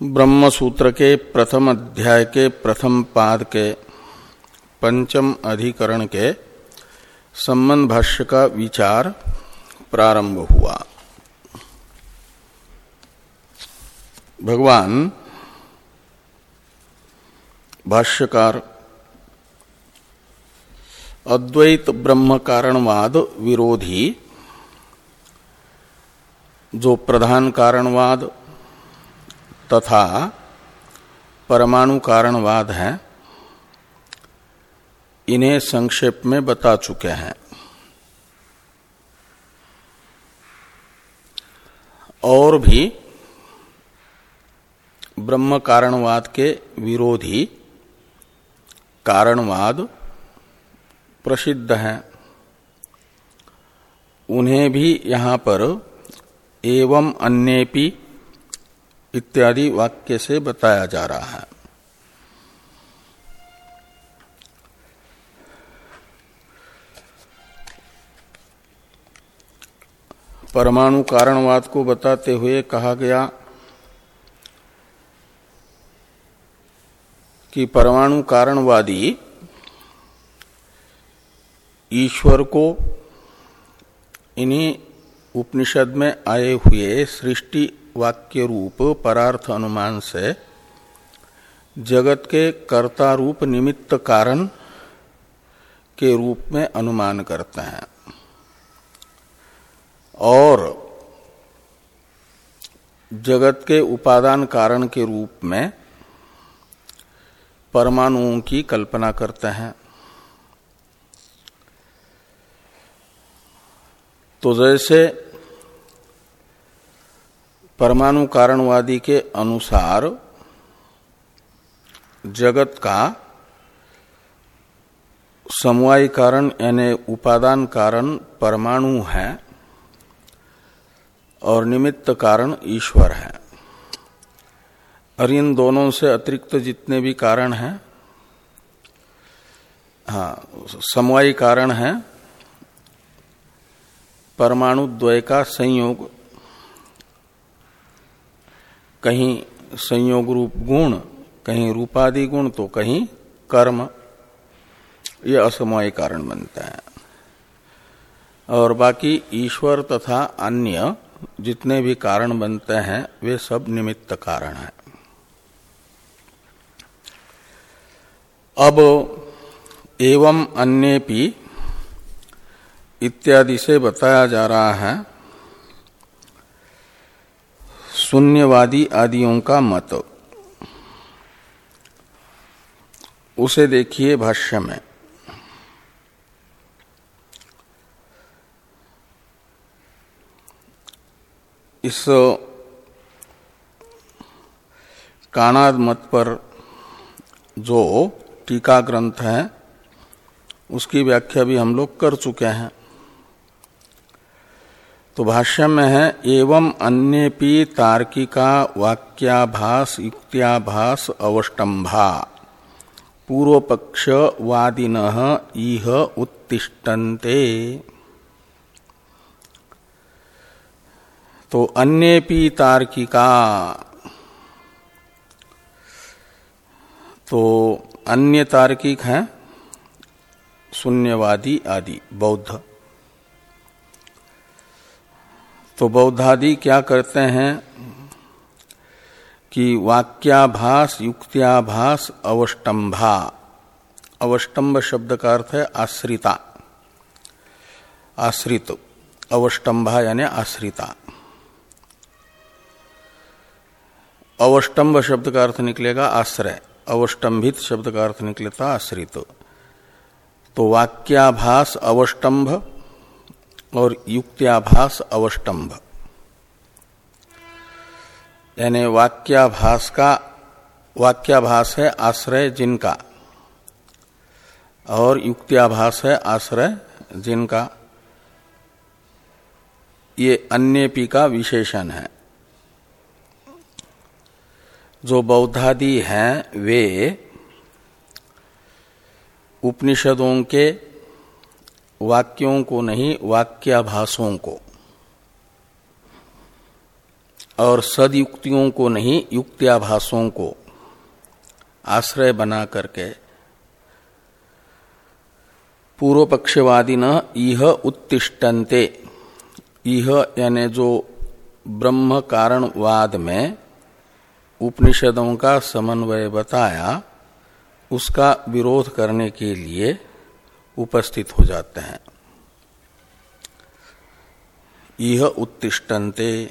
ब्रह्म सूत्र के प्रथम अध्याय के प्रथम पाद के पंचम अधिकरण के संबंध भाष्य का विचार प्रारंभ हुआ। भगवान भाष्यकार अद्वैत ब्रह्म कारणवाद विरोधी, जो प्रधान कारणवाद तथा परमाणु कारणवाद है, इन्हें संक्षेप में बता चुके हैं। और भी ब्रह्म कारणवाद के विरोधी कारणवाद प्रसिद्ध हैं। उन्हें भी यहाँ पर एवं अन्येपी इत्यादि वाक्य से बताया जा रहा है। परमाणु कारणवाद को बताते हुए कहा गया कि परमाणु कारणवादी ईश्वर को इन्हीं उपनिषद में आए हुए सृष्टि वाक्य रूप परार्थ अनुमान से जगत के कर्ता रूप निमित्त कारण के रूप में अनुमान करते हैं। और जगत के उपादान कारण के रूप में परमाणुओं की कल्पना करते हैं। तो जैसे परमाणु कारणवादी के अनुसार जगत का समवाय कारण यानी उपादान कारण परमाणु है और निमित्त कारण ईश्वर है। और इन दोनों से अतिरिक्त जितने भी कारण हैं हाँ समवायी कारण है, परमाणु द्वय का संयोग कहीं संयोग रूप गुण, कहीं रूपादि गुण तो कहीं कर्म। ये असमय कारण बनता है। और बाकी ईश्वर तथा अन्य जितने भी कारण बनते हैं, वे सब निमित्त कारण हैं। अब एवं अन्य इत्यादि से बताया जा रहा है शून्यवादी आदियों का मत। उसे देखिए भाष्य में। इस कानाद मत पर जो टीका ग्रंथ है, उसकी व्याख्या भी हम लोग कर चुके हैं। तो भाष्य में है, एवं अन्यपि तार्किका वाक्याभास युक्त्याभास अवष्टंभा पूर्व पक्ष वादिन इह उत्तिष्ठन्ते। तो अन्यपि तार्किका। तो अन्य तार्किक हैं, शून्यवादी आदि, बौद्ध। तो बौद्धादि क्या करते हैं कि वाक्याभास, युक्त्याभास, अवष्टंभा। अवष्टंभ शब्द का अर्थ है आश्रिता। आश्रित। अवष्टंभा यानी आश्रिता। अवष्टंभ शब्द का अर्थ निकलेगा आश्रय। अवष्टंभित शब्द का अर्थ निकलेता आश्रित। तो वाक्याभास, अवष्टंभ और युक्त्याभास अवष्टंभ यानी वाक्याभास का, वाक्याभास है आश्रय जिनका। और युक्त्याभास है आश्रय जिनका। ये अन्य पी का विशेषण है। जो बौद्धादि हैं, वे उपनिषदों के वाक्यों को नहीं, वाक्याभासों को। और सदयुक्तियों को नहीं, युक्त्याभासों को। आश्रय बना करके। पूर्व पक्षवादी न इह उत्तिष्ठन्ते। इह यानी जो ब्रह्म कारणवाद में उपनिषदों का समन्वय बताया, उसका विरोध करने के लिए उपस्थित हो जाते हैं। यह उत्तिष्ठन्ते।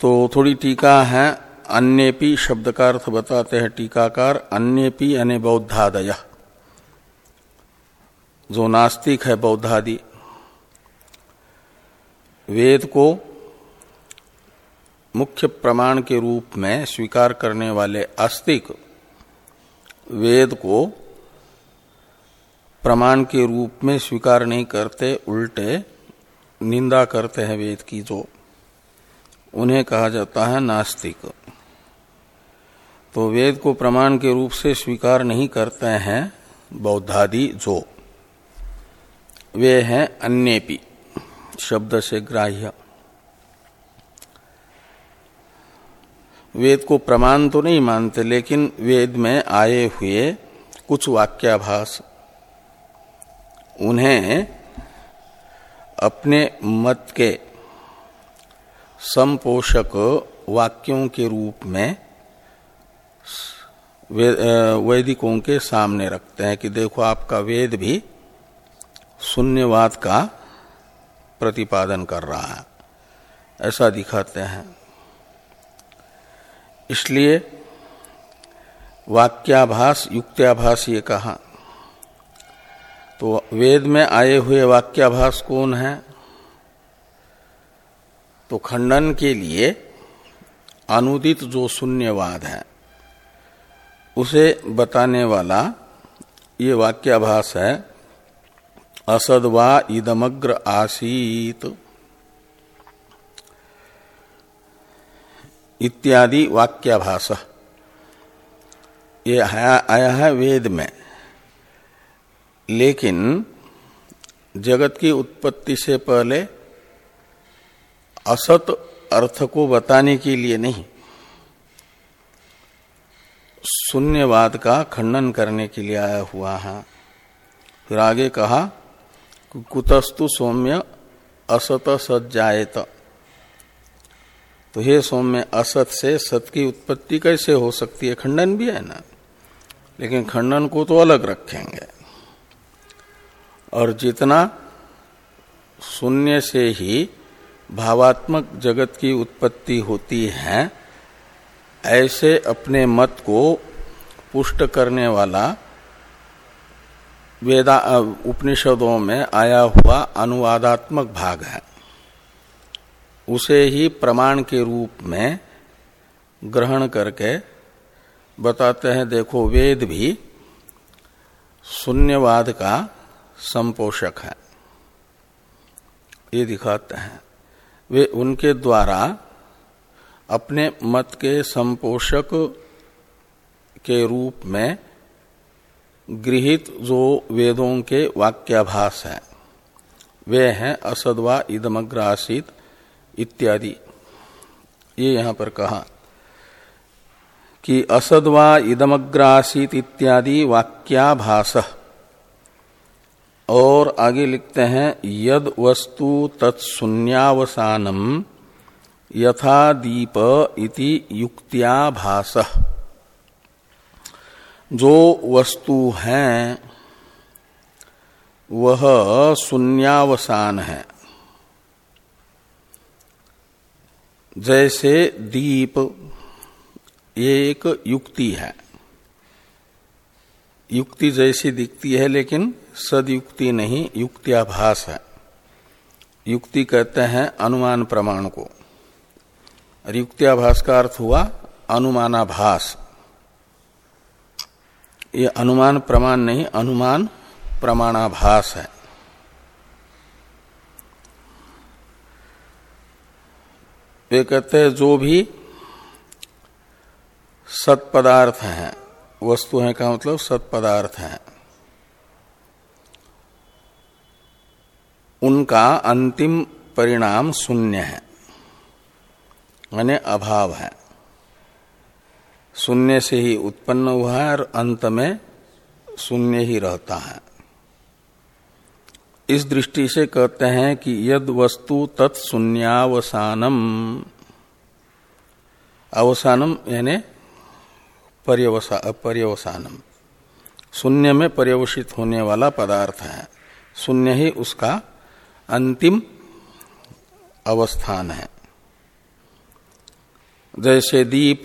तो थोड़ी टीका है, अन्यपि शब्द का अर्थ बताते हैं टीकाकार, अन्यपि यानी बौद्धादय। जो नास्तिक है बौद्धादि, वेद को मुख्य प्रमाण के रूप में स्वीकार करने वाले आस्तिक वेद को प्रमाण के रूप में स्वीकार नहीं करते, उल्टे निंदा करते हैं वेद की, जो उन्हें कहा जाता है नास्तिक। तो वेद को प्रमाण के रूप से स्वीकार नहीं करते हैं बौद्धादि, जो वे हैं अन्यपि, शब्द से ग्राह्य। वेद को प्रमाण तो नहीं मानते, लेकिन वेद में आए हुए कुछ वाक्याभास, उन्हें अपने मत के संपोषक वाक्यों के रूप में वैदिकों के सामने रखते हैं कि देखो आपका वेद भी शून्यवाद का प्रतिपादन कर रहा है। ऐसा दिखाते हैं। इसलिए वाक्याभास, युक्त्याभास ये कहा। तो वेद में आए हुए वाक्याभास कौन है? तो खंडन के लिए अनुदित जो शून्यवाद है, उसे बताने वाला ये वाक्याभास है असदवा इदमग्र आसीत। इत्यादि वाक्याभास। ये आया है वेद में। लेकिन जगत की उत्पत्ति से पहले असत अर्थ को बताने के लिए नहीं, शून्यवाद का खंडन करने के लिए आया हुआ है। फिर आगे कहा कुतस्तु सौम्य असत सत जायत तो हे सौम्य, असत से सत की उत्पत्ति कैसे हो सकती है? खंडन भी है ना? लेकिन खंडन को तो अलग रखेंगे। और जितना शून्य से ही भावात्मक जगत की उत्पत्ति होती है, ऐसे अपने मत को पुष्ट करने वाला वेदा, उपनिषदों में आया हुआ अनुवादात्मक भाग है। उसे ही प्रमाण के रूप में ग्रहण करके बताते हैं, देखो वेद भी शून्यवाद का संपोषक है। ये दिखाते हैं। वे उनके द्वारा अपने मत के संपोषक के रूप में गृहित जो वेदों के वाक्याभास है, वे हैं असदवा इदमग्र आसित इत्यादि। ये यहाँ पर कहा कि असदवा इदमग्रासित इत्यादि वाक्याभास। और आगे लिखते हैं, यद वस्तु तत्शून्यावसानम यथा दीप इति युक्त्याभास। जो वस्तु है, वह शून्यावसान है। जैसे दीप ये एक युक्ति है। युक्ति जैसी दिखती है, लेकिन सदयुक्ति नहीं, युक्त्याभास है। युक्ति कहते हैं अनुमान प्रमाण को। और युक्त्याभास का अर्थ हुआ अनुमानाभास। ये अनुमान प्रमाण नहीं, अनुमान प्रमाणाभास है। वे कहते हैं, जो भी सत्पदार्थ हैं, वस्तु हैं का मतलब सत्पदार्थ हैं। उनका अंतिम परिणाम शून्य है, यानी अभाव है। शून्य से ही उत्पन्न हुआ है और अंत में शून्य ही रहता है। इस दृष्टि से कहते हैं कि यद वस्तु तत्शून्यावसानम अवसानम यानी पर्यवसानम। शून्य में पर्यवसित होने वाला पदार्थ है। शून्य ही उसका अंतिम अवस्थान है। जैसे दीप,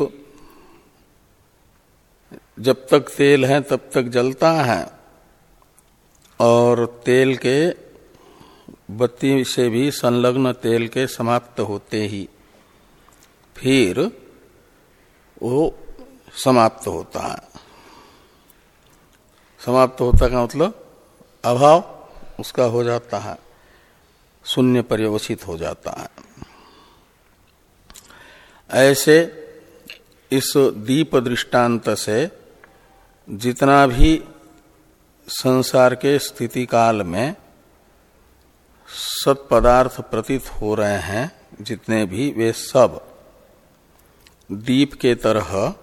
जब तक तेल है तब तक जलता है। और तेल के बत्ती से भी संलग्न तेल के समाप्त होते ही फिर वो समाप्त होता है। समाप्त होता का मतलब अभाव उसका हो जाता है, शून्य पर्यवसित हो जाता है। ऐसे इस दीप दृष्टांत से जितना भी संसार के स्थिति काल में सत पदार्थ प्रतीत हो रहे हैं, जितने भी, वे सब दीप के तरह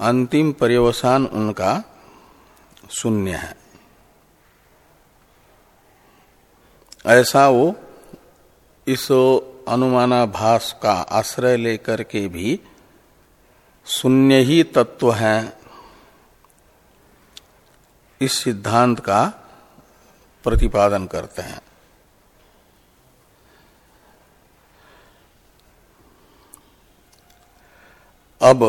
अंतिम पर्यवसान उनका शून्य है। ऐसा वो इस अनुमानाभास का आश्रय लेकर के भी शून्य ही तत्व है इस सिद्धांत का प्रतिपादन करते हैं। अब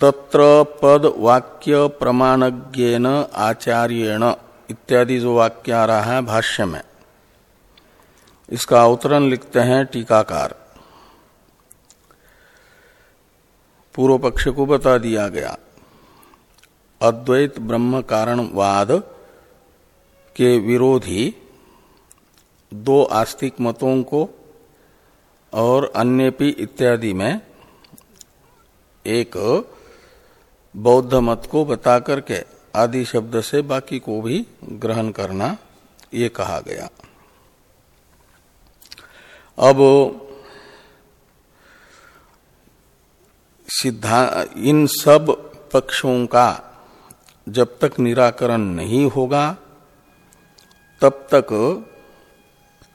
तत्र पद वाक्य प्रमाणज्ञेन आचार्यण इत्यादि जो वाक्य आ रहा है भाष्य में, इसका अवतरण लिखते हैं टीकाकार। पूर्व पक्ष को बता दिया गया। अद्वैत ब्रह्म कारणवाद के विरोधी दो आस्तिक मतों को और अन्यपि इत्यादि में एक बौद्ध मत को बता करके आदि शब्द से बाकी को भी ग्रहण करना ये कहा गया। अब सिद्धा, इन सब पक्षों का जब तक निराकरण नहीं होगा, तब तक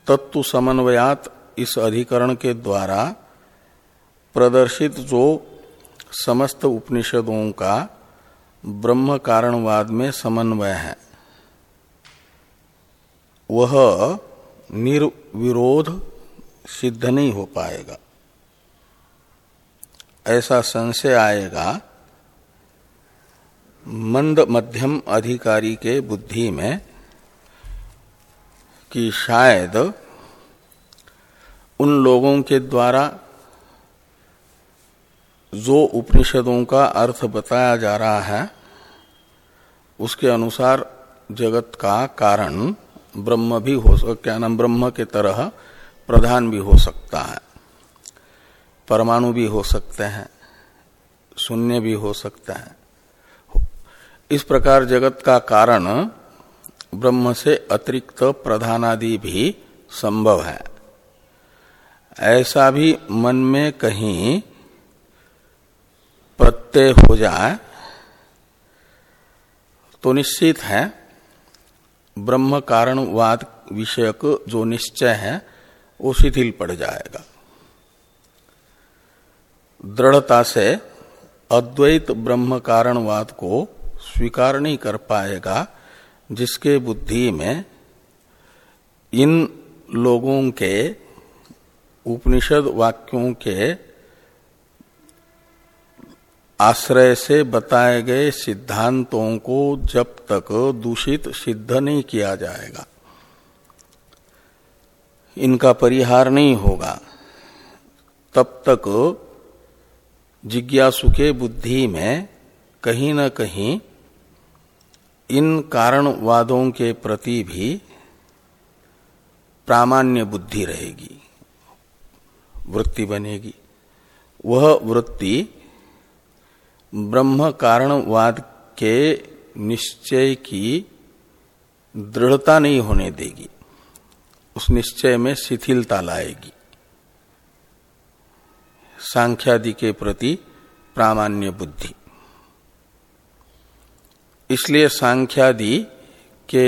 तत्व समन्वयात इस अधिकरण के द्वारा प्रदर्शित जो समस्त उपनिषदों का ब्रह्म कारणवाद में समन्वय है, वह निर्विरोध सिद्ध नहीं हो पाएगा। ऐसा संशय आएगा, मंद मध्यम अधिकारी के बुद्धि में कि शायद उन लोगों के द्वारा जो उपनिषदों का अर्थ बताया जा रहा है, उसके अनुसार जगत का कारण ब्रह्म भी हो क्या नाम, ब्रह्म के तरह प्रधान भी हो सकता है। परमाणु भी हो सकते हैं, शून्य भी हो सकता है। इस प्रकार जगत का कारण ब्रह्म से अतिरिक्त प्रधानादि भी संभव है। ऐसा भी मन में कहीं प्रत्यय हो जाए तो निश्चित है, ब्रह्म कारणवाद विषयक जो निश्चय है, वो शिथिल पड़ जाएगा। दृढ़ता से अद्वैत ब्रह्म कारणवाद को स्वीकार नहीं कर पाएगा, जिसके बुद्धि में इन लोगों के उपनिषद वाक्यों के आश्रय से बताए गए सिद्धांतों को जब तक दूषित सिद्ध नहीं किया जाएगा, इनका परिहार नहीं होगा, तब तक जिज्ञासु के बुद्धि में कहीं न कहीं इन कारणवादों के प्रति भी प्रामाण्य बुद्धि रहेगी, वृत्ति बनेगी। वह वृत्ति ब्रह्म कारणवाद के निश्चय की दृढ़ता नहीं होने देगी, उस निश्चय में शिथिलता लाएगी। सांख्यादि के प्रति प्रामाण्य बुद्धि। इसलिए सांख्यादि के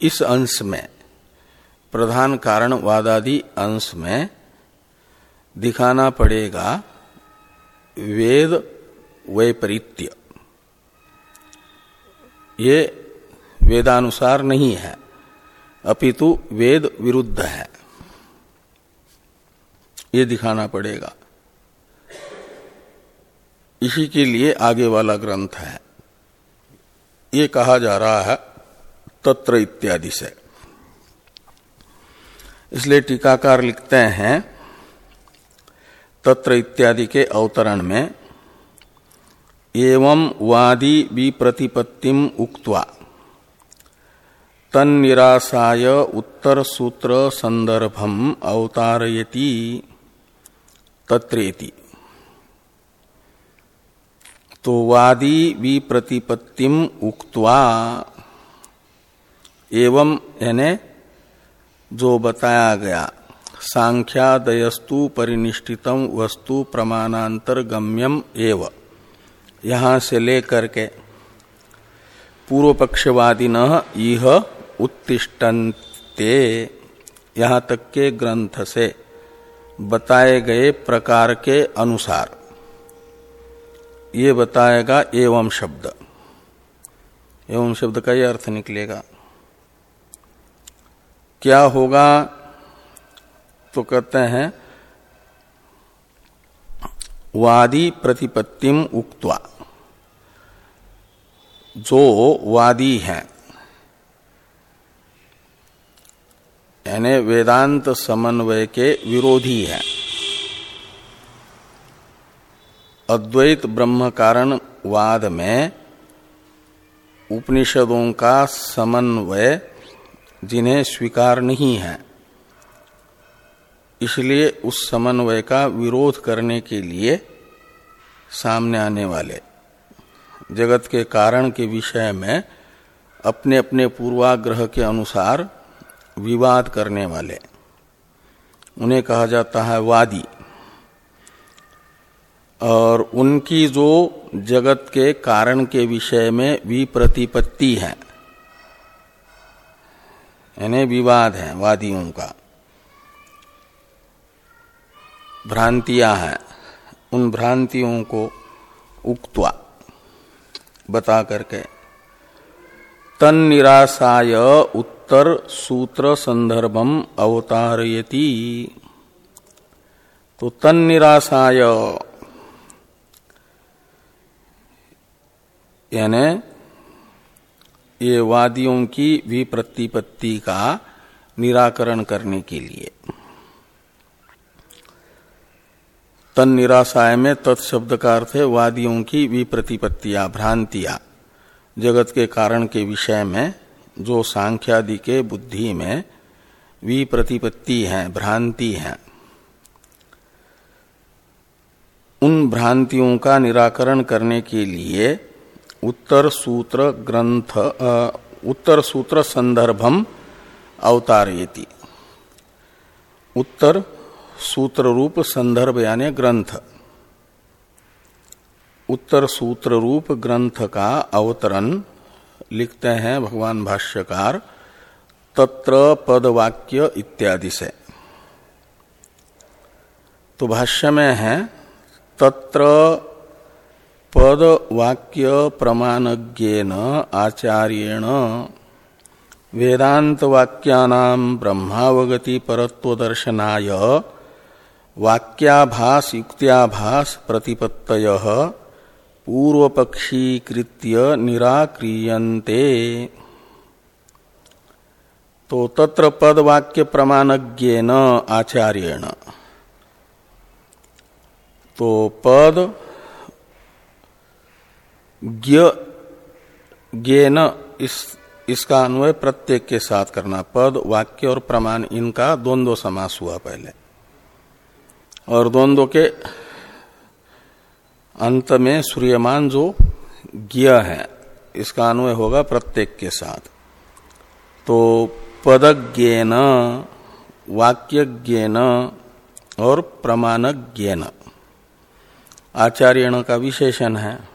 इस अंश में, प्रधान कारण वादादि अंश में दिखाना पड़ेगा वेद वैपरीत्य। ये वेदानुसार नहीं है, अपितु वेद विरुद्ध है। ये दिखाना पड़ेगा। इसी के लिए आगे वाला ग्रंथ है। ये कहा जा रहा है तत्र इत्यादि से। इसलिए टीकाकार लिखते हैं, तत्र इत्यादि के अवतरण में, एवं वादी विप्रतिपत्तिम उक्त्वा तन्निरासाय उत्तर सूत्र संदर्भम अवतारयति, तत्रेति। तो वादी विप्रतिपत्तिम उक्त्वा, एवं यानी जो बताया गया, सांख्यादयस्तु परिनिष्ठितम वस्तु प्रमाणांतर गम्यम एव। यहाँ से लेकर के पूर्व पक्षवादी न यह उत्तिष्ठन्ते। यहाँ तक के ग्रंथ से बताए गए प्रकार के अनुसार। ये बताएगा एवं शब्द। एवं शब्द का यह अर्थ निकलेगा। क्या होगा? तो कहते हैं, वादी प्रतिपत्तिम उक्त्वा। जो वादी हैं, यानी वेदांत समन्वय के विरोधी है। अद्वैत ब्रह्म कारण वाद में उपनिषदों का समन्वय जिन्हें स्वीकार नहीं है। इसलिए उस समन्वय का विरोध करने के लिए सामने आने वाले जगत के कारण के विषय में अपने अपने पूर्वाग्रह के अनुसार विवाद करने वाले। उन्हें कहा जाता है वादी। और उनकी जो जगत के कारण के विषय में विप्रतिपत्ति है। यानी विवाद है, वादियों का। भ्रांतियाँ हैं, उन भ्रांतियों को उक्त्वा बता करके तन निराशाय उत्तर सूत्र संदर्भम अवतारयति। तो तन निराशाय यानी ये वादियों की विप्रतिपत्ति का निराकरण करने के लिए। तन निराशाय में तत्शब्द का अर्थ है वादियों की विप्रतिपत्तियाँ भ्रांतियाँ। जगत के कारण के विषय में, जो सांख्यादि के बुद्धि में विप्रतिपत्ति है, भ्रांति है। उन भ्रांतियों का निराकरण करने के लिए उत्तर सूत्र ग्रंथ उत्तर सूत्र संदर्भम अवतारयति। उत्तर सूत्र रूप संदर्भ यानी ग्रंथ उत्तर सूत्र रूप ग्रंथ का अवतरण लिखते हैं भगवान भाष्यकार तत्र पदवाक्य इत्यादि से। तो भाष्य में है, तत्र पद वाक्य प्रमाणज्ञेन आचार्येण वेदांत वाक्यानाम ब्रह्मावगति परत्व वाक्याभास युक्त्याभास प्रतिपत्तय पूर्वपक्षीकृत्य निराक्रियन्ते। तो तत्र पद वाक्य प्रमाणज्ञेन आचार्येण। तो पद ज्ञेन इस, इसका अन्वय प्रत्येक के साथ करना। पद, वाक्य और प्रमाण इनका द्वंद्व समास हुआ पहले। और द्वंद्व के अंत में सूर्यमान जो ज्ञ है, इसका अन्वय होगा प्रत्येक के साथ। तो पदज्ञेन, वाक्यज्ञेन और प्रमाणज्ञेन। आचार्यण का विशेषण है।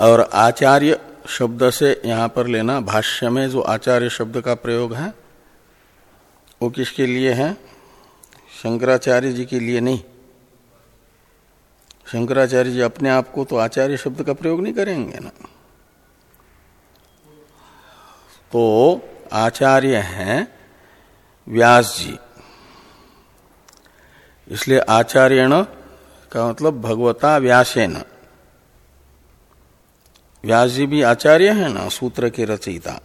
और आचार्य शब्द से यहाँ पर लेना, भाष्य में जो आचार्य शब्द का प्रयोग है, वो किसके लिए है? शंकराचार्य जी के लिए नहीं। शंकराचार्य जी अपने आप को तो आचार्य शब्द का प्रयोग नहीं करेंगे ना। तो आचार्य हैं व्यास जी। इसलिए आचार्यण का मतलब भगवता व्यासेन। व्यास जी भी आचार्य है ना, सूत्र के रचयिता।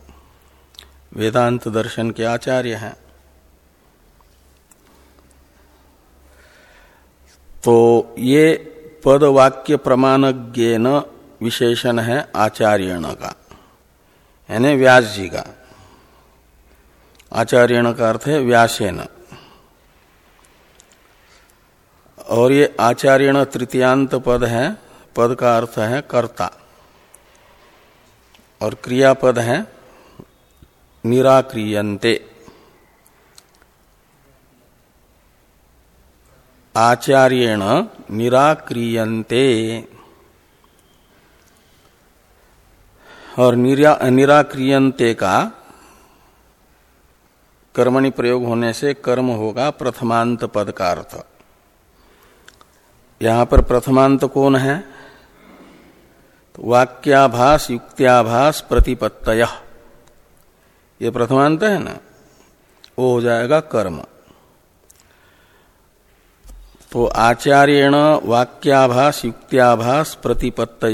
वेदांत दर्शन के आचार्य हैं। तो ये पद वाक्य प्रमाणज्ञ न विशेषण है आचार्यण का, यानी व्यास जी का। आचार्यण का अर्थ है व्यासेन। और ये आचार्यण तृतीयांत पद है, पद का अर्थ है कर्ता। और क्रियापद है निराक्रियंते आचार्यण निराक्रियंते और निरा, निराक्रियंते का कर्मणि प्रयोग होने से कर्म होगा प्रथमांत पद का अर्थ। यहाँ पर प्रथमांत कौन है? तो वाक्याभास युक्त्याभास प्रतिपत्त ये प्रथमांत है ना? वो हो जाएगा कर्म। तो आचार्यण वाक्याभास युक्त्याभास प्रतिपत्त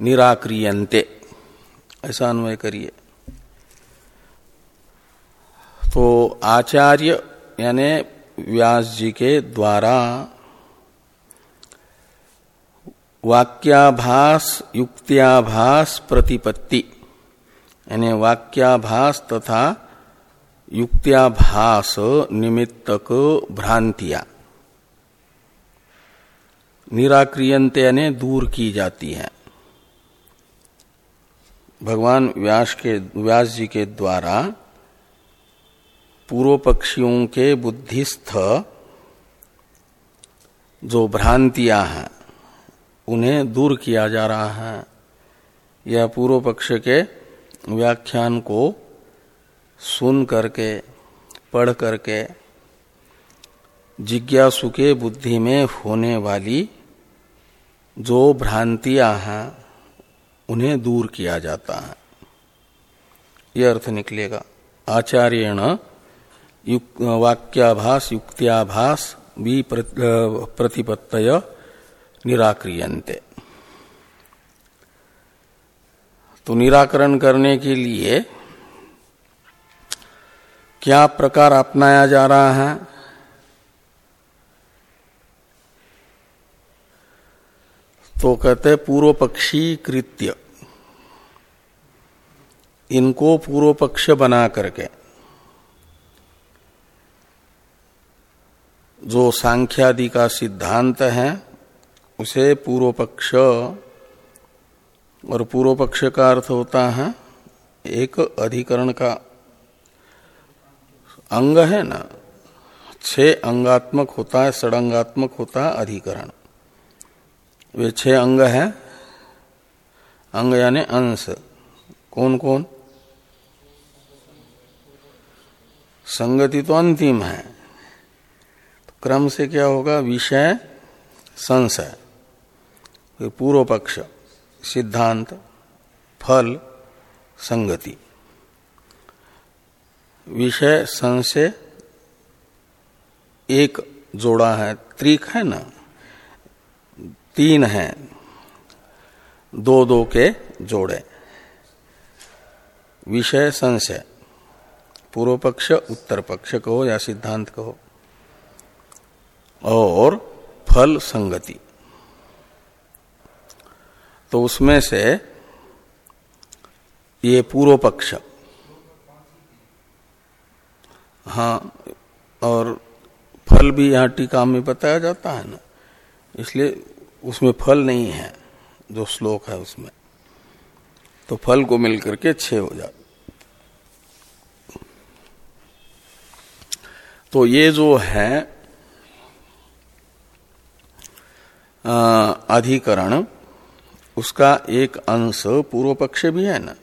निराक्रियंते ऐसा अन्वय करिए। तो आचार्य यानी व्यास जी के द्वारा वाक्याभास, युक्त्याभास, प्रतिपत्ति। यानी वाक्याभास तथा युक्त्याभास निमित्तक भ्रांतिया। निराक्रियंत यानी दूर की जाती है। भगवान व्यास के, व्यास जी के द्वारा पूर्व पक्षियों के बुद्धिस्थ जो भ्रांतियाँ हैं उन्हें दूर किया जा रहा है। यह पूर्व पक्ष के व्याख्यान को सुन करके, पढ़ करके, जिज्ञासु के बुद्धि में होने वाली जो भ्रांतियाँ हैं, उन्हें दूर किया जाता है। यह अर्थ निकलेगा। आचार्यण वाक्याभास, युक्त्याभास प्रतिपत्तय निराक्रियंते तो निराकरण करने के लिए क्या प्रकार अपनाया जा रहा है? तो कहते पूर्व पक्षी कृत्य इनको पूर्व पक्ष बना करके जो सांख्यादि का सिद्धांत है उसे पूर्व पक्ष और पूर्व पक्ष का अर्थ होता है, एक अधिकरण का अंग है ना? छह अंगात्मक होता है, षडंगात्मक होता है, अधिकरण। वे छह अंग है। अंग यानी अंश। कौन कौन संगति तो अंतिम है। तो क्रम से क्या होगा? विषय, संशय। पूर्व पक्ष सिद्धांत, फल, संगति। विषय संशय एक जोड़ा है, त्रिक है ना? तीन है, दो दो के जोड़े। विषय संशय पूर्व पक्ष उत्तर पक्ष कहो या सिद्धांत कहो। और फल संगति। तो उसमें से ये पूर्व पक्ष। हाँ और फल भी यहाँ टीका में बताया जाता है ना, इसलिए उसमें फल नहीं है, जो श्लोक है उसमें। तो फल को मिलकर के छह हो जाता तो ये जो है अधिकरण उसका एक अंश पूर्व पक्ष भी है ना।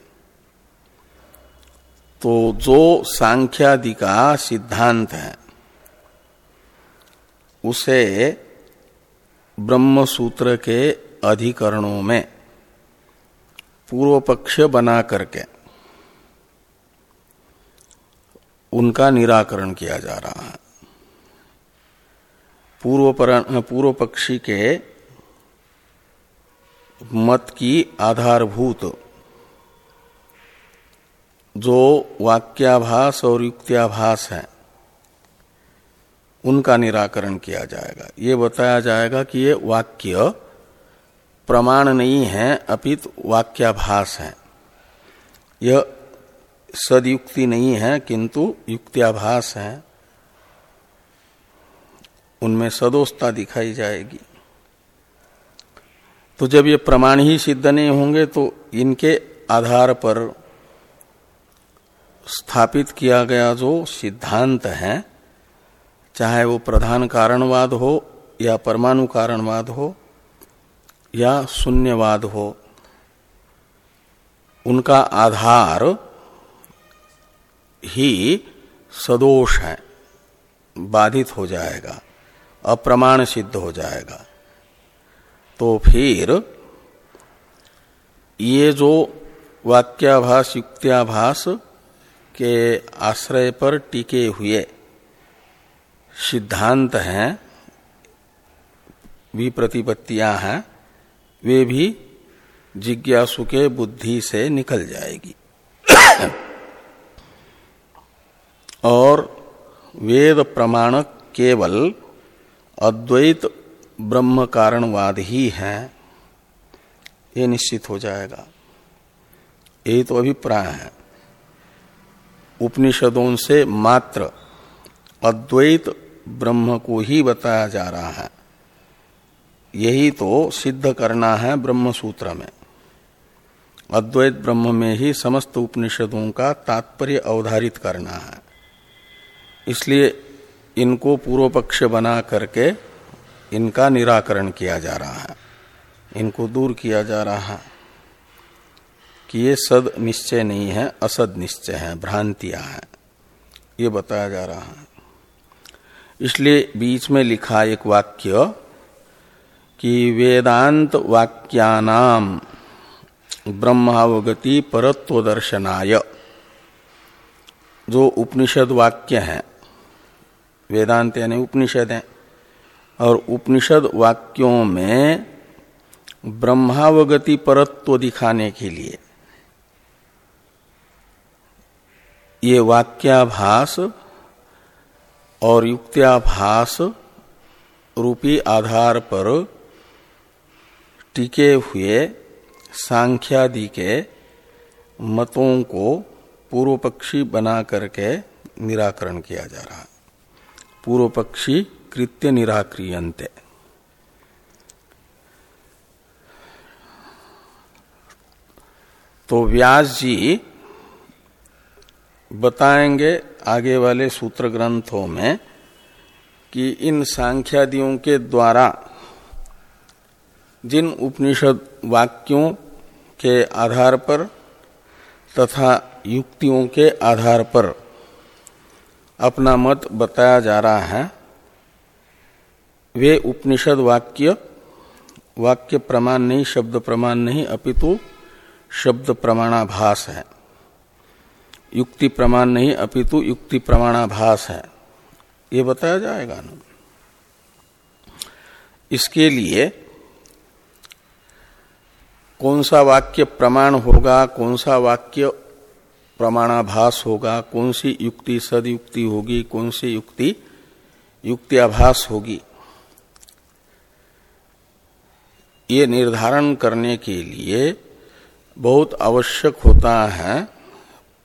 तो जो सांख्यादि का सिद्धांत है, उसे ब्रह्म सूत्र के अधिकरणों में पूर्व पक्ष बना करके उनका निराकरण किया जा रहा है। पूर्व पूर्व पक्षी के मत की आधारभूत। जो वाक्याभास और युक्त्याभास है, उनका निराकरण किया जाएगा। ये बताया जाएगा कि ये वाक्य प्रमाण नहीं है, अपित वाक्याभास है। यह सदयुक्ति नहीं है, किंतु युक्त्याभास है। उनमें सदोस्ता दिखाई जाएगी। तो जब ये प्रमाण ही सिद्ध नहीं होंगे तो इनके आधार पर स्थापित किया गया जो सिद्धांत है, चाहे वो प्रधान कारणवाद हो या परमाणु कारणवाद हो या शून्यवाद हो, उनका आधार ही सदोष है, बाधित हो जाएगा, अप्रमाण सिद्ध हो जाएगा। तो फिर ये जो वाक्याभास, युक्त्याभास के आश्रय पर टिके हुए सिद्धांत हैं, विप्रतिपत्तियाँ हैं, वे भी जिज्ञासु के बुद्धि से निकल जाएगी। और वेद प्रमाणक केवल अद्वैत ब्रह्म कारणवाद ही है, ये निश्चित हो जाएगा। यही तो अभिप्राय है। उपनिषदों से मात्र अद्वैत ब्रह्म को ही बताया जा रहा है। यही तो सिद्ध करना है ब्रह्म सूत्र में। अद्वैत ब्रह्म में ही समस्त उपनिषदों का तात्पर्य अवधारित करना है। इसलिए इनको पूर्व पक्ष बना करके इनका निराकरण किया जा रहा है। इनको दूर किया जा रहा है कि ये सद निश्चय नहीं है, असद निश्चय है, भ्रांतियाँ हैं। ये बताया जा रहा है। इसलिए बीच में लिखा एक वाक्य कि वेदांत वाक्यानाम ब्रह्मावगति परत्व दर्शनाय जो उपनिषद वाक्य है, वेदांत यानी उपनिषद है और उपनिषद वाक्यों में ब्रह्मावगति परत्व दिखाने के लिए ये वाक्याभास और युक्त्याभास रूपी आधार पर टिके हुए सांख्यादि के मतों को पूर्व पक्षी बना करके निराकरण किया जा रहा है। पूर्व पक्षी कृत्य निराक्रियंते तो व्यास जी बताएँगे आगे वाले सूत्र ग्रंथों में कि इन सांख्यादियों के द्वारा जिन उपनिषद वाक्यों के आधार पर तथा युक्तियों के आधार पर अपना मत बताया जा रहा है वे उपनिषद वाक्य वाक्य प्रमाण नहीं, शब्द प्रमाण नहीं, अपितु शब्द प्रमाणाभास है। युक्ति प्रमाण नहीं, अपितु युक्ति प्रमाणाभास है। ये बताया जाएगा ना। इसके लिए कौन सा वाक्य प्रमाण होगा, कौन सा वाक्य प्रमाणाभास होगा, कौन सी युक्ति सदयुक्ति होगी, कौन सी युक्ति युक्तियाभास होगी ये निर्धारण करने के लिए बहुत आवश्यक होता है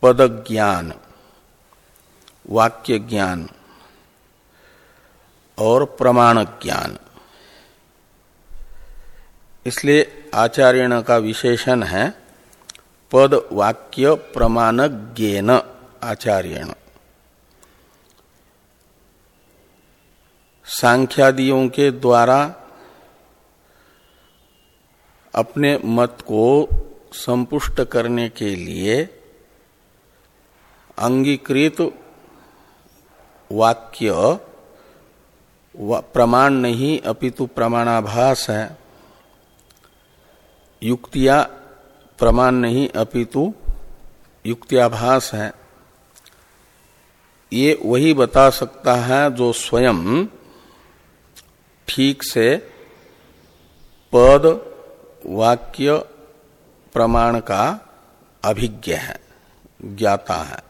पद ज्ञान वाक्य ज्ञान और प्रमाण ज्ञान इसलिए आचार्यण का विशेषण है पद वाक्य प्रमाणज्ञेन, आचार्यण। सांख्यादियों के द्वारा अपने मत को संपुष्ट करने के लिए अंगीकृत वाक्य प्रमाण नहीं, अपितु प्रमाणाभास है। युक्तिया प्रमाण नहीं, अपितु युक्तियाभास है। ये वही बता सकता है जो स्वयं ठीक से पद वाक्य प्रमाण का अभिज्ञ है, ज्ञाता है।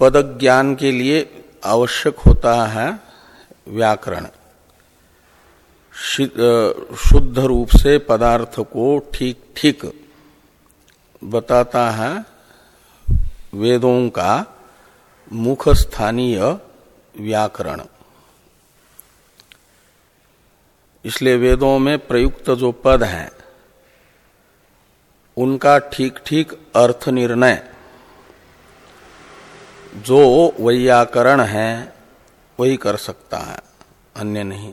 पद ज्ञान के लिए आवश्यक होता है व्याकरण। शुद्ध रूप से पदार्थ को ठीक ठीक बताता है वेदों का मुख स्थानीय व्याकरण। इसलिए वेदों में प्रयुक्त जो पद हैं, उनका ठीक ठीक अर्थ निर्णय, जो वैयाकरण है, वही कर सकता है, अन्य नहीं।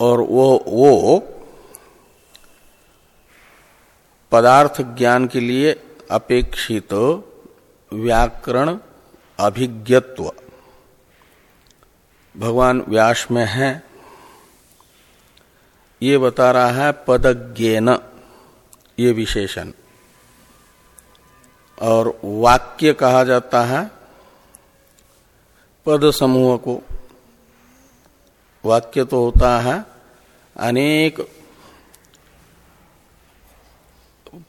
और वो वो पदार्थ ज्ञान के लिए अपेक्षित व्याकरण अभिज्ञत्व। भगवान व्यास में है। ये बता रहा है पदज्ञेन, ये विशेषण। और वाक्य कहा जाता है पद समूह को। वाक्य तो होता है अनेक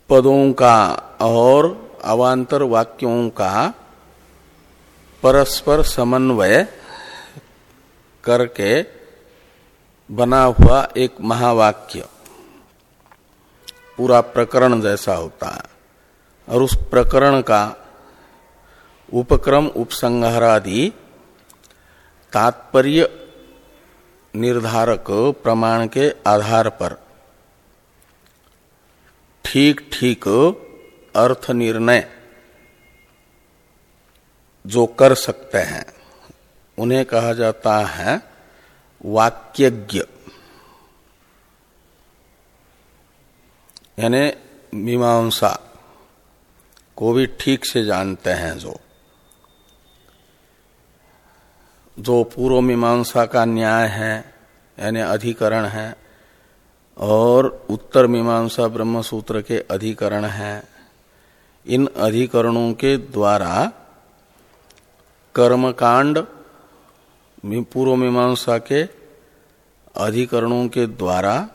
पदों का और अवांतर वाक्यों का परस्पर समन्वय करके बना हुआ एक महावाक्य। पूरा प्रकरण जैसा होता है। और उस प्रकरण का उपक्रम, उपसंहारादि तात्पर्य निर्धारक प्रमाण के आधार पर ठीक ठीक अर्थ निर्णय जो कर सकते हैं। उन्हें कहा जाता है वाक्यज्ञ। यानी मीमांसा को भी ठीक से जानते हैं जो। जो पूर्व मीमांसा का न्याय है, यानी अधिकरण है, और उत्तर मीमांसा ब्रह्म सूत्र के अधिकरण है, इन अधिकरणों के द्वारा कर्मकांड पूर्व मीमांसा के अधिकरणों के द्वारा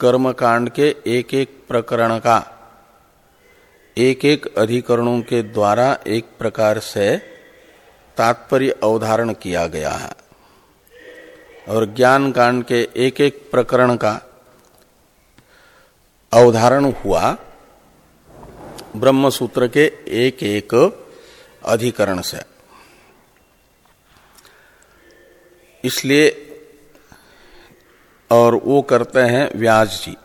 कर्मकांड के एक एक प्रकरण का एक एक अधिकरणों के द्वारा एक प्रकार से तात्पर्य अवधारण किया गया है। और ज्ञान कांड के एक एक प्रकरण का अवधारण हुआ ब्रह्म सूत्र के एक एक अधिकरण से। इसलिए और वो करते हैं व्यास जी।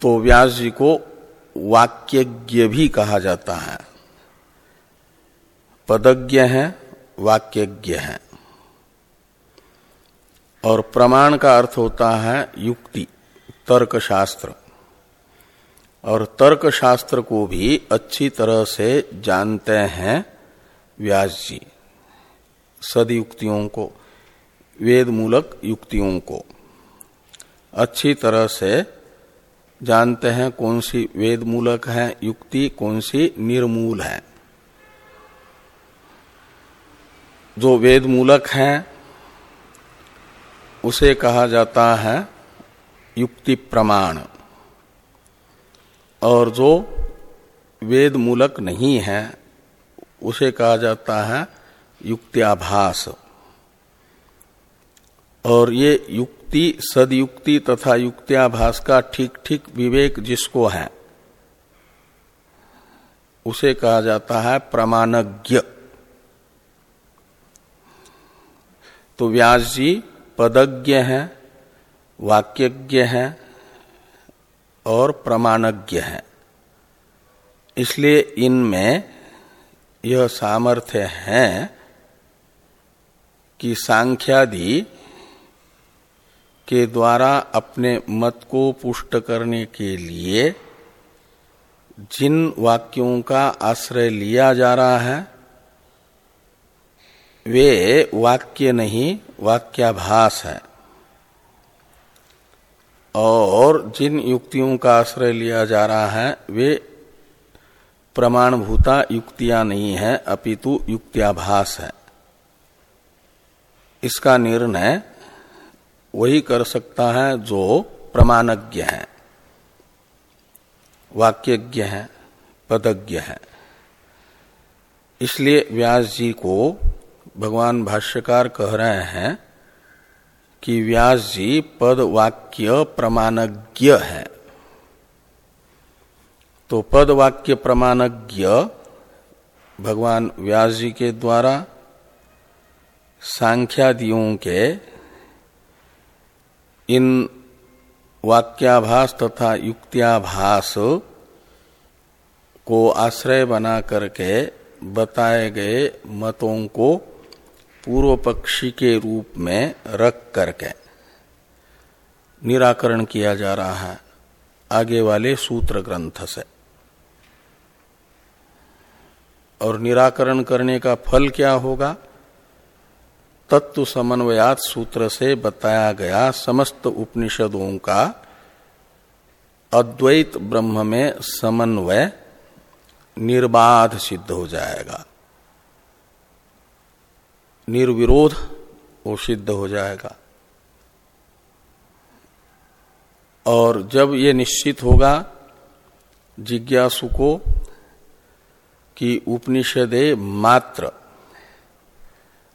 तो व्यास जी को वाक्यज्ञ भी कहा जाता है। पदज्ञ है, वाक्यज्ञ है। और प्रमाण का अर्थ होता है युक्ति तर्क शास्त्र और तर्क शास्त्र को भी अच्छी तरह से जानते हैं व्यास जी। सदयुक्तियों को वेद मूलक युक्तियों को। अच्छी तरह से जानते हैं कौन सी वेद मूलक है युक्ति, कौन सी निर्मूल है। जो वेद मूलक है, उसे कहा जाता है युक्ति प्रमाण। और जो वेद मूलक नहीं है, उसे कहा जाता है युक्त्याभास। और ये युक्ति, सदयुक्ति तथा युक्त्याभास का ठीक ठीक विवेक जिसको है, उसे कहा जाता है प्रमाणज्ञ। तो व्यास जी पदज्ञ हैं, वाक्यज्ञ है और प्रमाणज्ञ है। इसलिए इनमें यह सामर्थ्य है कि सांख्यादि के द्वारा अपने मत को पुष्ट करने के लिए जिन वाक्यों का आश्रय लिया जा रहा है, वे वाक्य नहीं, वाक्याभास है। और जिन युक्तियों का आश्रय लिया जा रहा है, वे प्रमाणभूता युक्तियाँ नहीं है, अपितु युक्त्याभास है। इसका निर्णय वही कर सकता है जो प्रमाणज्ञ है। वाक्यज्ञ है, पदज्ञ है। इसलिए व्यास जी को भगवान भाष्यकार कह रहे हैं कि व्यास जी पद वाक्य प्रमाणज्ञ है। तो पद वाक्य प्रमाणज्ञ भगवान व्यास जी के द्वारा सांख्यादियों के इन वाक्याभास तथा युक्त्याभास को आश्रय बना करके बताए गए मतों को पूर्व पक्षी के रूप में रख करके निराकरण किया जा रहा है, आगे वाले सूत्र ग्रंथ से। और निराकरण करने का फल क्या होगा? तत्व समन्वयात सूत्र से बताया गया समस्त उपनिषदों का अद्वैत ब्रह्म में समन्वय निर्बाध सिद्ध हो जाएगा। निर्विरोध वो सिद्ध हो जाएगा। और जब ये निश्चित होगा जिज्ञासु को कि उपनिषदे मात्र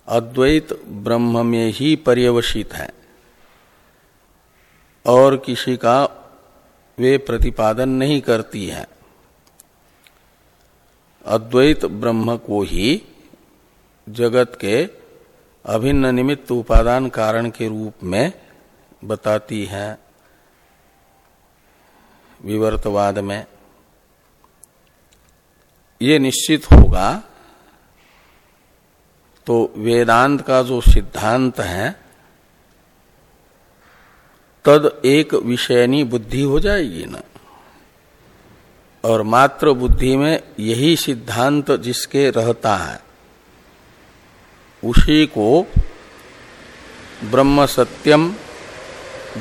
अद्वैत ब्रह्म में ही पर्यवसित है। और किसी का वे प्रतिपादन नहीं करती है। अद्वैत ब्रह्म को ही जगत के अभिन्न निमित्त उपादान कारण के रूप में बताती है। विवर्तवाद में ये निश्चित होगा तो वेदांत का जो सिद्धांत है, तद एक विषयनी बुद्धि हो जाएगी ना। और मात्र बुद्धि में यही सिद्धांत जिसके रहता है, उसी को ब्रह्म सत्यम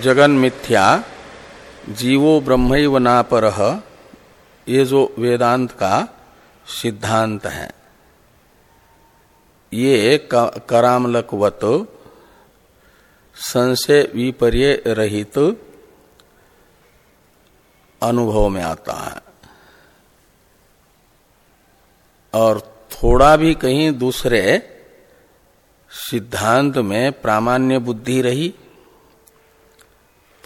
जगन मिथ्या जीवो ब्रह्म नापर, ये जो वेदांत का सिद्धांत है। ये करामलकवत, संशय विपर्य रहित अनुभव में आता है। और थोड़ा भी कहीं दूसरे सिद्धांत में प्रामाण्य बुद्धि रही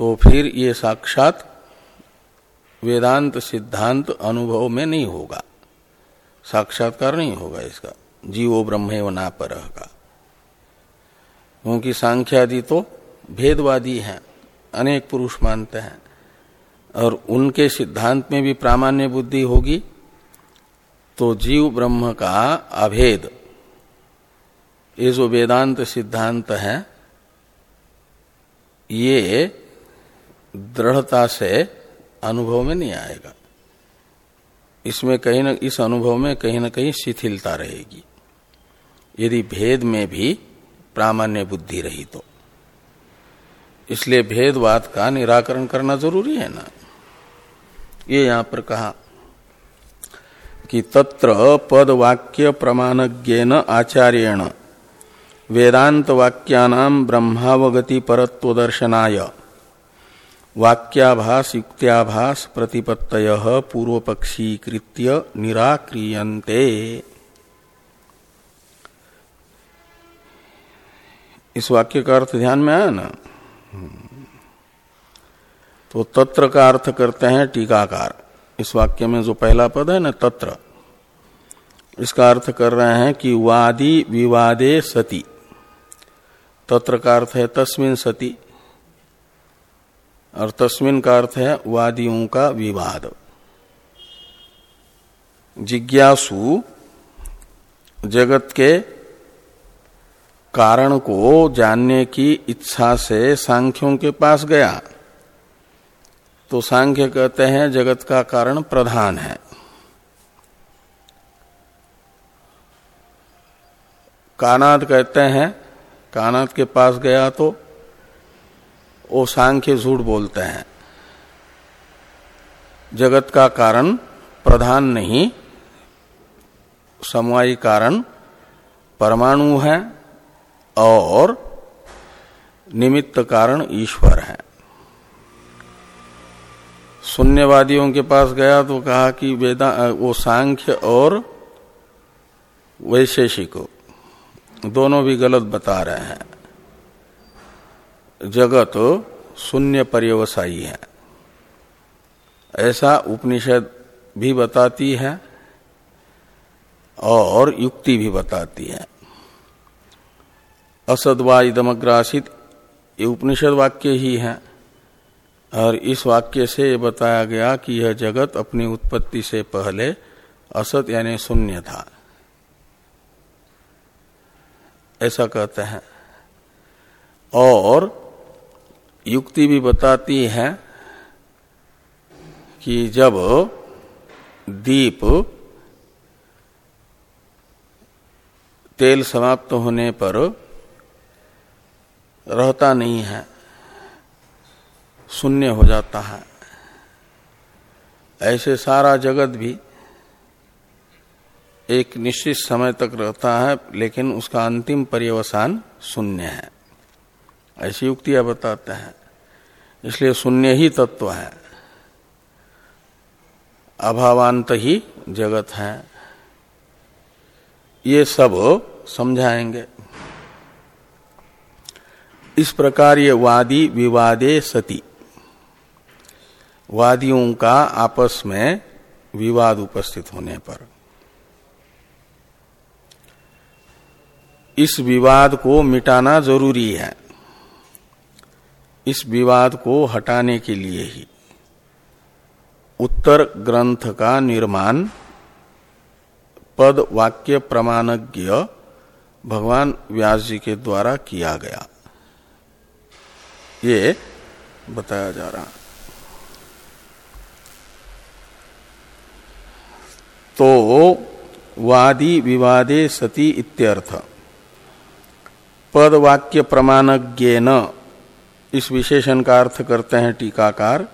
तो फिर ये साक्षात वेदांत सिद्धांत अनुभव में नहीं होगा। साक्षात्कार नहीं होगा इसका। जीवो ब्रह्म ना पर का। क्योंकि सांख्यादि तो भेदवादी हैं, अनेक पुरुष मानते हैं, और उनके सिद्धांत में भी प्रामाण्य बुद्धि होगी तो जीव ब्रह्म का अभेद। ये जो वेदांत सिद्धांत है, ये दृढ़ता से अनुभव में नहीं आएगा। इसमें कहीं न, इस अनुभव में कहीं ना कहीं शिथिलता रहेगी। यदि भेद में भी प्रामाण्य बुद्धि रही तो। इसलिए भेदवाद का निराकरण करना ज़रूरी है ना। ये यहाँ पर कहा कि तत्र पद वाक्य प्रमाणज्ञेन आचार्यण वेदांत वाक्यानाम ब्रह्मावगति परत्व दर्शनाय वाक्याभास युक्त्याभास प्रतिपत्त पूर्व कृत्य निराक्रियन्ते। इस वाक्य का अर्थ ध्यान में आया ना? तो तत्र का अर्थ करते हैं टीकाकार। इस वाक्य में जो पहला पद है ना, तत्र। इसका अर्थ कर रहे हैं कि वादी विवादे सती। तत्र का अर्थ है तस्मिन सती। और तस्मिन का अर्थ है वादियों का विवाद। जिज्ञासु जगत के कारण को जानने की इच्छा से सांख्यों के पास गया। तो सांख्य कहते हैं, जगत का कारण प्रधान है। कानाद कहते हैं कानाद के पास गया तो वो सांख्य झूठ बोलते हैं। जगत का कारण प्रधान नहीं, समवायी कारण परमाणु है। और निमित्त कारण ईश्वर है। शून्यवादियों के पास गया तो कहा कि वेदा, वो सांख्य और वैशेषिक, दोनों भी गलत बता रहे हैं। जगत शून्य पर्यवसायी है। ऐसा उपनिषद भी बताती है और युक्ति भी बताती है। असदवा इदमग्रासित ये उपनिषद वाक्य ही है। और इस वाक्य से ये बताया गया कि यह जगत अपनी उत्पत्ति से पहले असत यानी शून्य था। ऐसा कहते हैं। और युक्ति भी बताती है कि जब दीप तेल समाप्त होने पर रहता नहीं है, शून्य हो जाता है। ऐसे सारा जगत भी एक निश्चित समय तक रहता है, लेकिन उसका अंतिम पर्यवसान शून्य है। ऐसी युक्तियाँ बताते हैं। इसलिए शून्य ही तत्व है। अभावांत ही जगत है। ये सब समझाएँगे। इस प्रकार ये वादी विवादे सती। वादियों का आपस में विवाद उपस्थित होने पर। इस विवाद को मिटाना ज़रूरी है। इस विवाद को हटाने के लिए ही उत्तर ग्रंथ का निर्माण पद वाक्य प्रमाणज्ञ भगवान व्यास जी के द्वारा किया गया। ये बताया जा रहा तो वादी विवादे सती इत्यर्थ। पद वाक्य न इस विशेषण का अर्थ करते हैं टीकाकार,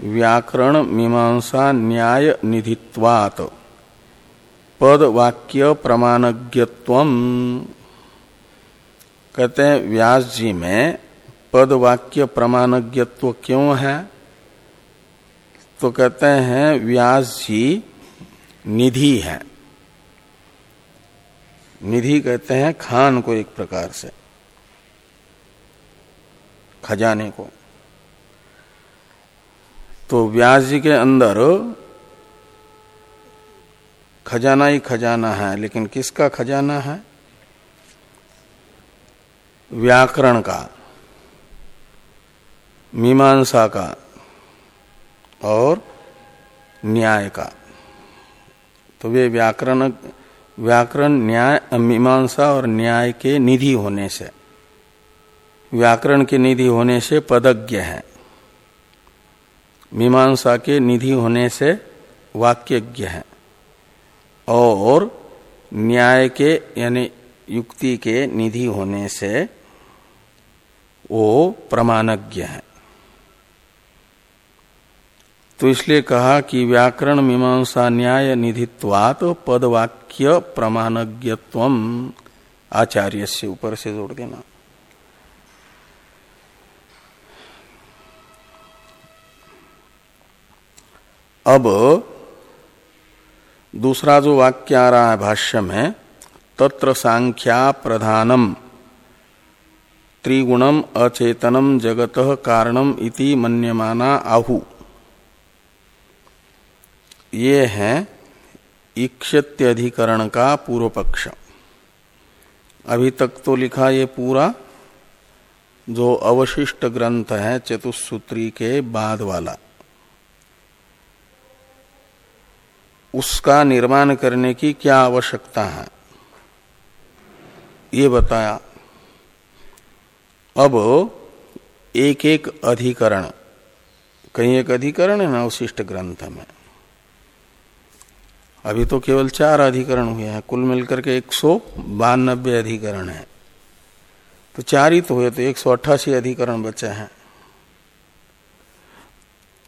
व्याकरण मीमांसा न्याय निधित्वात। पद वाक्य प्रमाणज्ञत्व कहते हैं, व्यास जी में पद वाक्य प्रमाणज्ञत्व क्यों है? तो कहते हैं, व्यास जी निधि है। निधि कहते हैं खान को एक प्रकार से, खजाने को। तो व्यास जी के अंदर खजाना ही खजाना है, लेकिन किसका खजाना है? व्याकरण का। मीमांसा का और न्याय का। तो वे व्याकरण व्याकरण न्याय, मीमांसा और न्याय के निधि होने से, व्याकरण के निधि होने से पदज्ञ है। मीमांसा के निधि होने से वाक्यज्ञ है। और न्याय के, यानी युक्ति के निधि होने से वो प्रमाणज्ञ है। तो इसलिए कहा कि व्याकरण मीमांसा न्याय निधित्वात पदवाक्य प्रमाणज्ञत्व आचार्य से ऊपर से जोड़ देना। अब दूसरा जो वाक्य आ रहा है भाष्य में, तत्र सांख्या प्रधानम, त्रिगुणम अचेतनम जगत कारणम इति मन्यमाना आहु। ये है इक्षत्यधिकरण का पूर्व पक्ष अभी तक तो लिखा ये पूरा जो अवशिष्ट ग्रंथ है चतुसूत्री के बाद वाला। उसका निर्माण करने की क्या आवश्यकता है? ये बताया। अब एक एक अधिकरण, कहीं एक अधिकरण है ना अवशिष्ट ग्रंथ में? अभी तो केवल चार अधिकरण हुए हैं। कुल मिलकर के एक सौ बानबे अधिकरण है। तो चार ही तो हुए तो एक सौ अट्ठासी अधिकरण बचे हैं।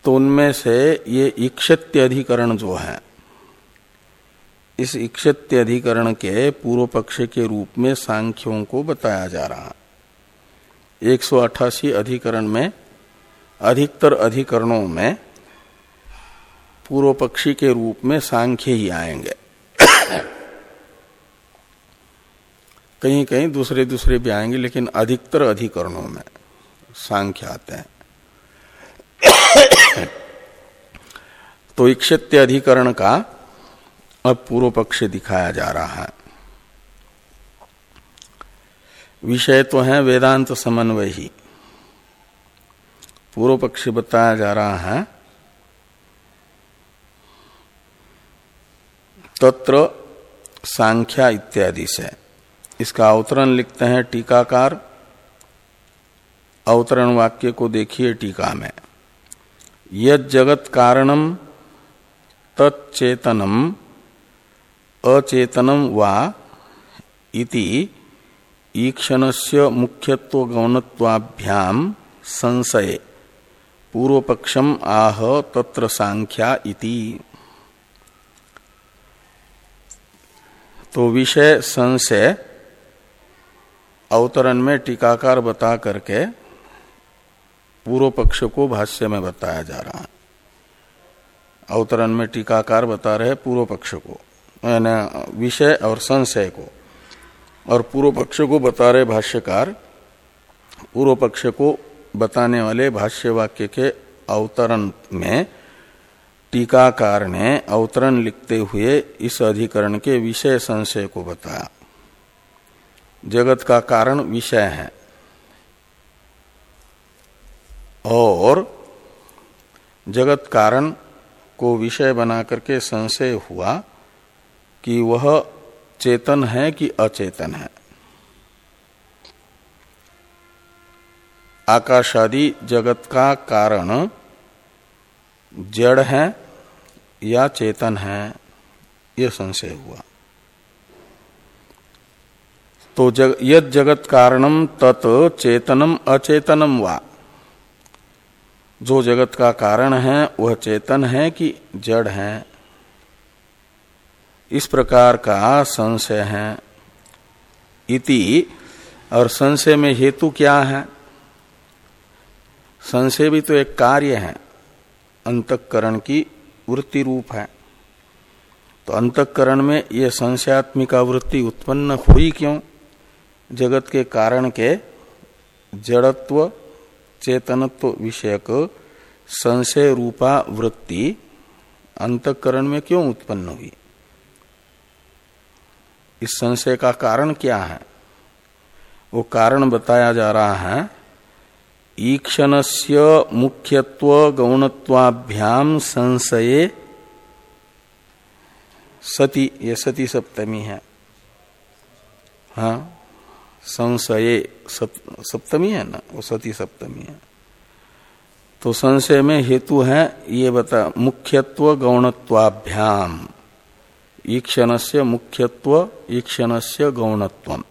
तो उनमें से ये इक्षत्य अधिकरण जो है, इस इक्षत्य अधिकरण के पूर्व पक्ष के रूप में सांख्यों को बताया जा रहा एक सौ अट्ठासी अधिकरण में, अधिकतर अधिकरणों में पूर्व पक्षी के रूप में सांख्य ही आएँगे। कहीं कहीं दूसरे दूसरे भी आएँगे, लेकिन अधिकतर अधिकरणों में सांख्य आते हैं। तो इक्षत्य अधिकरण का अब पूर्व पक्ष दिखाया जा रहा है। विषय तो है वेदांत समन्वय ही। पूर्व पक्ष बताया जा रहा है तत्र सांख्या इत्यादि से। इसका अवतरण लिखते हैं टीकाकार। अवतरण वाक्य को देखिए टीका में। यद जगत कारणम तत्चेतनम अचेतनम वा इति ईक्षणस्य मुख्यत्व गौणत्वाभ्याम संशय। पूर्वपक्षम आह तत्र सांख्या इति। तो विषय संशय अवतरण में टीकाकार बता करके पूर्व पक्ष को भाष्य में बताया जा रहा है। अवतरण में टीकाकार बता रहे पूर्व पक्ष को विषय और संशय को। और पूर्व पक्ष को बता रहे भाष्यकार, पूर्व पक्ष को बताने वाले भाष्य वाक्य के अवतरण में टीकाकार ने अवतरण लिखते हुए इस अधिकरण के विषय संशय को बताया जगत का कारण विषय है। और जगत कारण को विषय बना करके संशय हुआ कि वह चेतन है कि अचेतन है। आकाशादि जगत का कारण जड़ है या चेतन है यह संशय हुआ। तो जग, यद जगत कारणम तत् चेतनम अचेतनम वा। जो जगत का कारण है वह चेतन है कि जड़ है। इस प्रकार का संशय है। इति और संशय में हेतु क्या है? संशय भी तो एक कार्य है अंतकरण की वृत्ति रूप है। तो अंतकरण में यह संशयात्मिका वृत्ति उत्पन्न हुई क्यों? जगत के कारण के जड़त्व, चेतनत्व विषयक संशय रूपा वृत्ति अंतकरण में क्यों उत्पन्न हुई? इस संशय का कारण क्या है? वो कारण बताया जा रहा है ईक्षण से मुख्यत्व गौणत्वाभ्याम संशय सती, ये सती सप्तमी है। हाँ संशय सप्तमी है ना? वो सती सप्तमी है। तो संशय में हेतु है, ये बता मुख्यत्व गौणत्वाभ्याम ईक्षण से मुख्यत्व ईक्षण से गौणत्व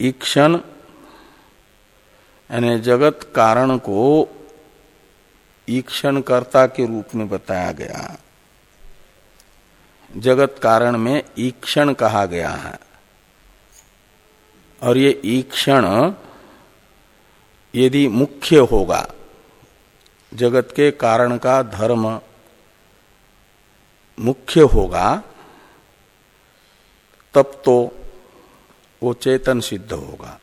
ईक्षण यानी जगत कारण को ईक्षण कर्ता के रूप में बताया गया जगत कारण में ईक्षण कहा गया है। और ये ईक्षण यदि मुख्य होगा, जगत के कारण का धर्म मुख्य होगा, तब तो वो चेतन सिद्ध होगा।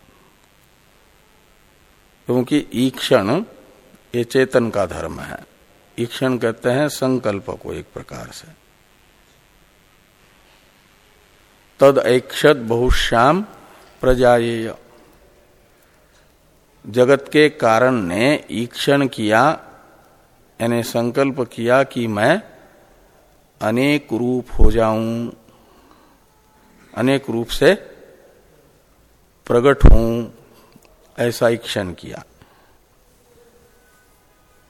क्योंकि ईक्षण ये चेतन का धर्म है। ईक्षण कहते हैं संकल्प को एक प्रकार से। तद ऐक्षत बहुश्याम प्रजाएय जगत के कारण ने ईक्षण किया, यानी संकल्प किया कि मैं अनेक रूप हो जाऊँ, अनेक रूप से प्रकट हूँ ऐसा ही क्षण किया।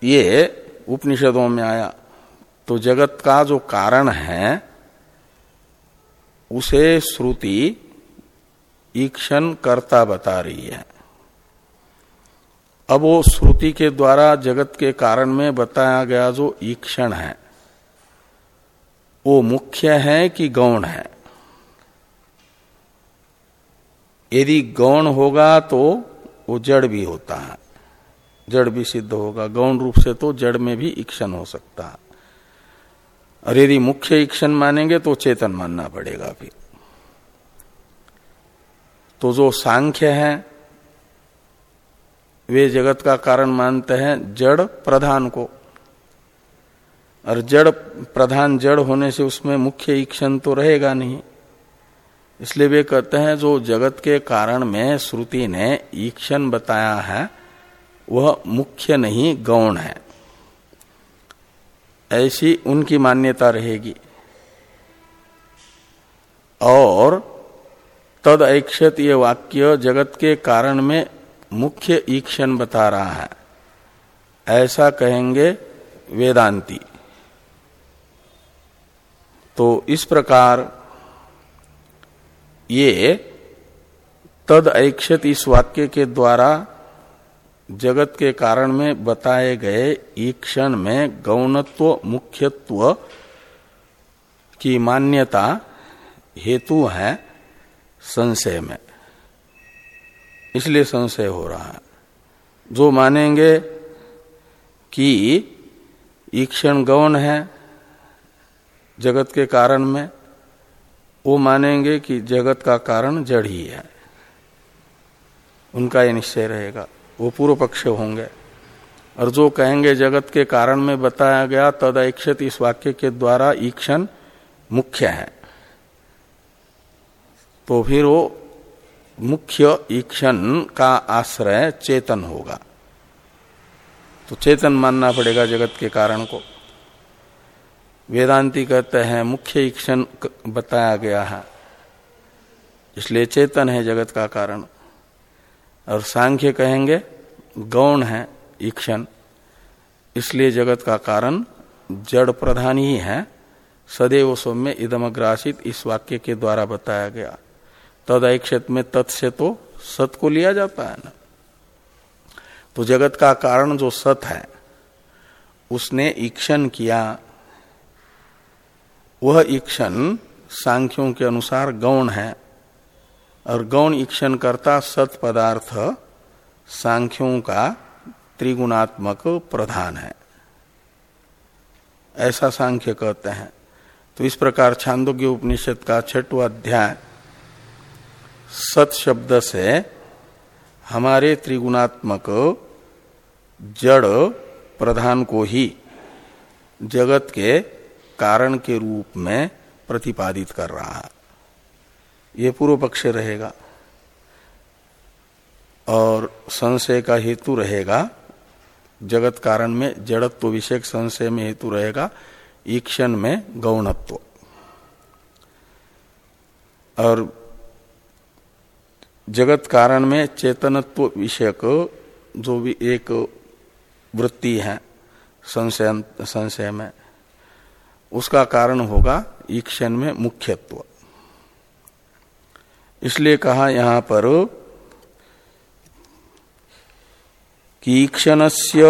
ये उपनिषदों में आया। तो जगत का जो कारण है, उसे श्रुति ईक्षण करता बता रही है। अब वो श्रुति के द्वारा जगत के कारण में बताया गया जो ईक्षण है, वो मुख्य है कि गौण है? यदि गौण होगा तो वो जड़ भी होता है। जड़ भी सिद्ध होगा। गौण रूप से तो जड़ में भी ईक्षण हो सकता है। और यदि मुख्य ईक्षण मानेंगे तो चेतन मानना पड़ेगा फिर तो जो सांख्य है, वे जगत का कारण मानते हैं जड़ प्रधान को। और जड़ प्रधान जड़ होने से उसमें मुख्य ईक्षण तो रहेगा नहीं। इसलिए वे कहते हैं, जो जगत के कारण में श्रुति ने ईक्षण बताया है, वह मुख्य नहीं, गौण है। ऐसी उनकी मान्यता रहेगी। और तद ऐक्षत ये वाक्य जगत के कारण में मुख्य ईक्षण बता रहा है। ऐसा कहेंगे वेदांती। तो इस प्रकार ये तद ऐक्षत इस वाक्य के द्वारा जगत के कारण में बताए गए ईक्षण में गौणत्व, मुख्यत्व की मान्यता हेतु है संशय में। इसलिए संशय हो रहा है। जो मानेंगे कि ईक्षण गौण है जगत के कारण में वो मानेंगे कि जगत का कारण जड़ ही है। उनका यह निश्चय रहेगा। वो पूर्व पक्ष होंगे। और जो कहेंगे जगत के कारण में बताया गया तद ऐक्षत इस वाक्य के द्वारा ईक्षण मुख्य है। तो फिर वो मुख्य ईक्षण का आश्रय चेतन होगा। तो चेतन मानना पड़ेगा जगत के कारण को। वेदांती कहते हैं, मुख्य ईक्षण बताया गया है। इसलिए चेतन है जगत का कारण। और सांख्य कहेंगे, गौण है ईक्षण इसलिए जगत का कारण जड़ प्रधान ही है। सदैव सौम्य इदमग्रासित इस वाक्य के द्वारा बताया गया। तद ऐक्षत में तत् से तो सत को लिया जाता है ना। तो जगत का कारण जो सत है, उसने ईक्षण किया वह ईक्षण सांख्यों के अनुसार गौण है, और गौण ईक्षण करता सत पदार्थ सांख्यों का त्रिगुणात्मक प्रधान है। ऐसा सांख्य कहते हैं। तो इस प्रकार छांदोग्य उपनिषद का छठवा अध्याय सत शब्द से हमारे त्रिगुणात्मक जड़ प्रधान को ही जगत के कारण के रूप में प्रतिपादित कर रहा है। ये पूर्व पक्ष रहेगा। और संशय का हेतु रहेगा। जगत कारण में, जड़त्व विषयक संशय में हेतु रहेगा। ईक्षण में गौणत्व। और जगत कारण में चेतनत्व विषयक जो भी एक वृत्ति है, संशय संशय में उसका कारण होगा ईक्षण में मुख्यत्व। इसलिए कहा यहाँ पर कि ईक्षण से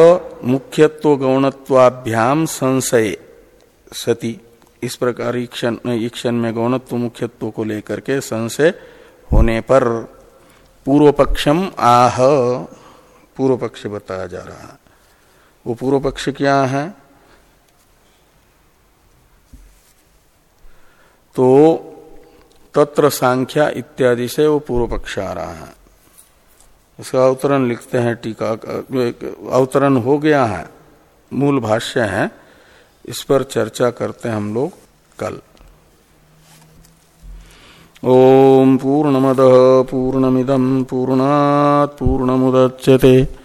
मुख्यत्व गौणत्वाभ्याम संशय सती। इस प्रकार ईक्षण ईक्षण में गौणत्व मुख्यत्व को लेकर के संशय होने पर पूर्व पक्षम आह पूर्व पक्ष बताया जा रहा है। वो पूर्व पक्ष क्या है? तो तत्र सांख्या इत्यादि से वो पूर्व पक्ष आ रहा है। इसका अवतरण लिखते हैं, टीका अवतरण हो गया है, मूल भाष्य है, इस पर चर्चा करते हैं हम लोग कल। ओम पूर्ण पूर्णमद पूर्णमिदम पूर्णात पूर्णमुदच्यते।